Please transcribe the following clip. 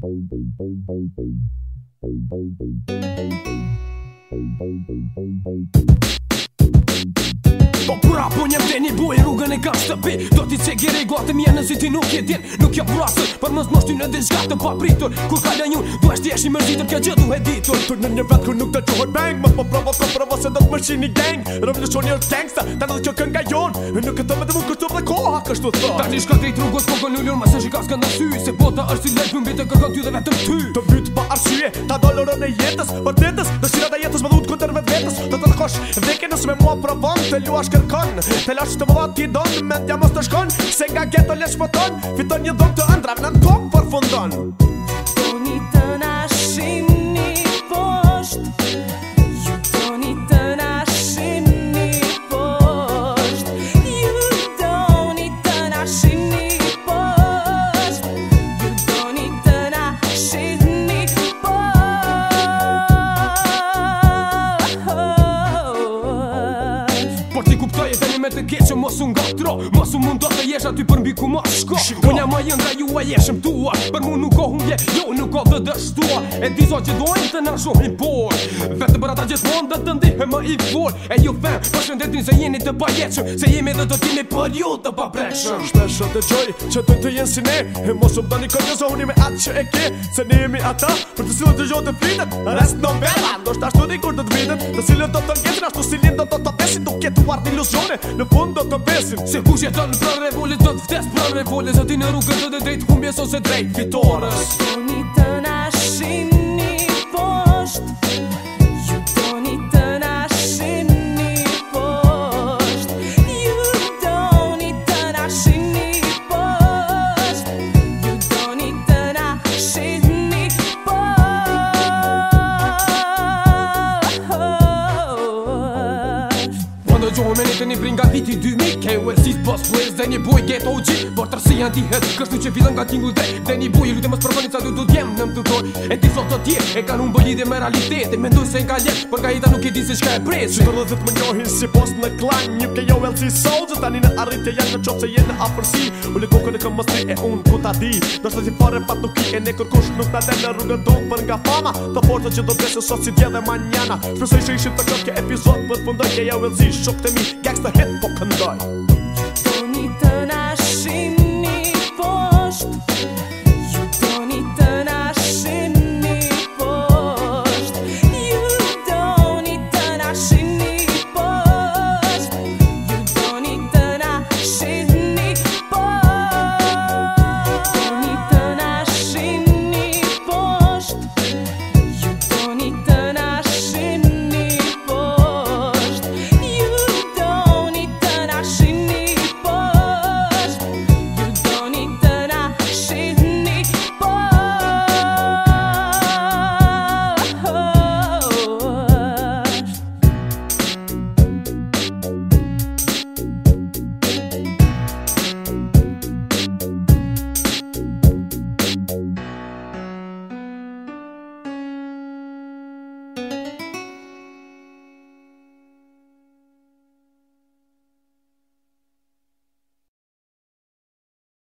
Thank you. Po pura po një një buj, rrugën e kam shtëpi Do t'i që gjeri gotëm jenë nësi ti nuk je din Nuk jo prasër për mësë moshtu në dishka të papritur po Kur ka lënjun du eshtë jesh i mërzitur kja gjithu e ditur Tur në një vetë kur nuk të qohoj bang Më po provo po provo se do t'mërshin një gang Revolutionier tanksa ta në dhe kjo kënga jon Në këtë me dhe mu kështu dhe koha kështu Ta një shka se në po bota dhe vetëm ty Të vytë pa arsye ta dolorën e jetës Për dhe shirat e jetës dhu dash Vdike nësë me mua provon Të lua kërkon Të lash të vëllat t'i don Mendja mos të shkon Se nga geto lesh pëton Fiton një dom të ndra në në tokë për fundon të keqë mos unë nga tro Mos unë mundot të jesh aty për mbi ku mos shko Unë jam a jëndra ju a jeshëm Për nuk o hungje, jo nuk o të dështua E diso që dojnë të në shumim por Vete për ata gjithmonë dhe të ndihë më i vol E ju fem, për shëndetin se jeni të bajeqëm Se jemi dhe të t'imi për ju të papreqëm Shpesho të gjoj, që të të jenë si ne E mos u bëni kërgjë zë unime atë që e ke Se ne jemi ata, për të silën të gjohë të flinët Rest në mbela, do shtë ashtu dikur të të dvinët Të silën të të ngetën, ashtu silin do të të të iluzione, jes prave Folle zati në rrugë të dhe drejt ose drejt fitores Toni të nashin Zohën me netën i brin nga viti 2000 KOS is për quiz Dhe një boj get OG Por tërsi janë ti hëtë Kështu që vidhën nga tingull dhe Dhe një boj i lutë mës përgoni Ca du du djem në më të dorë E ti sot të tjerë E kanë unë bëllidhe me realitet E me ndoj se nga ljetë Për nga hita nuk e di se shka e presi Që të dhe më njohin si boss në klan Një ke jo LC Soul tani në arrit e janë në qopë se jenë në afërsi U li kokën e këm di Nështë të fare pat nuk i e ne kërkush nuk ta den në rrugë të për nga fama Të forëtë që do besë sot si dje dhe manjana Shpesoj që ishit të këtë kë epizod për të fundoj jo e ja Shok të me, gangsta hip hop